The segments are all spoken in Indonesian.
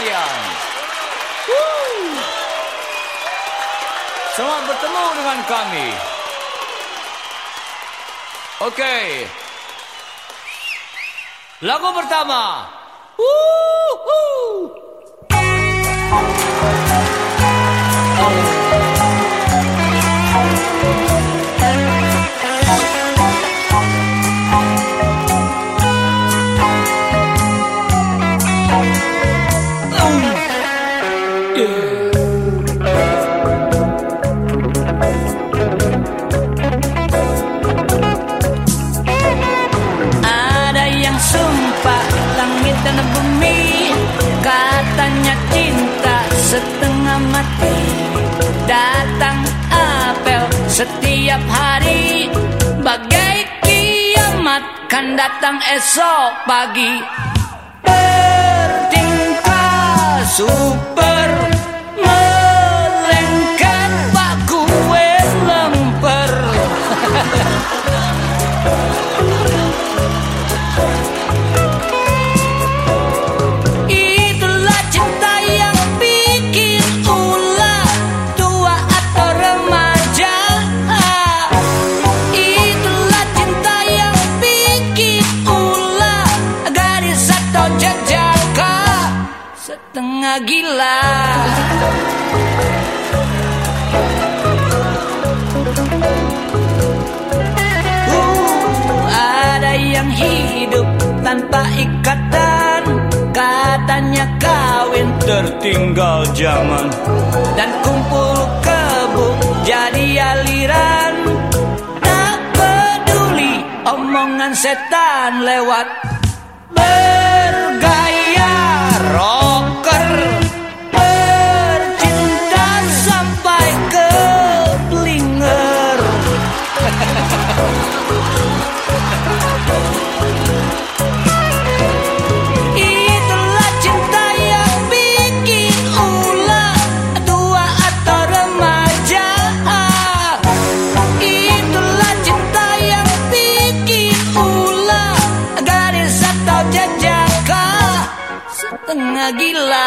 sekalian. Selamat bertemu dengan kami. Oke. Lagu pertama. Woo-hoo. Mati Datang apel setiap hari. Bagai kiamat kan datang esok pagi Setengah gila. Uh, ada yang hidup tanpa ikatan. Katanya kawin tertinggal zaman. Dan kumpul kebu jadi aliran. Tak peduli omongan setan lewat. Bergaya Setengah gila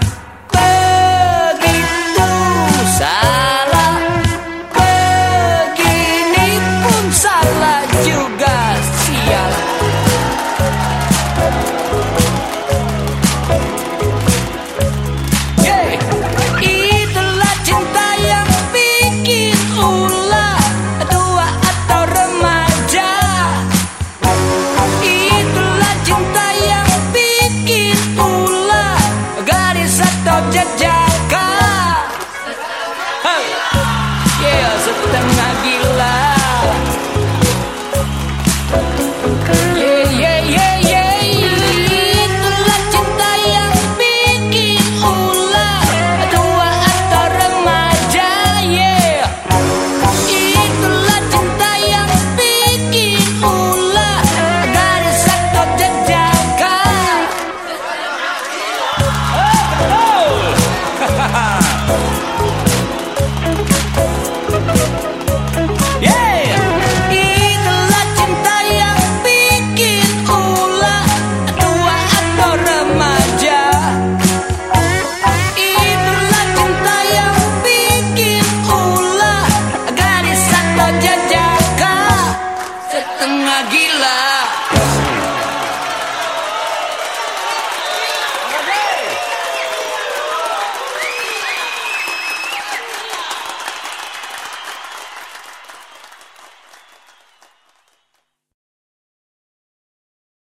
cinta yang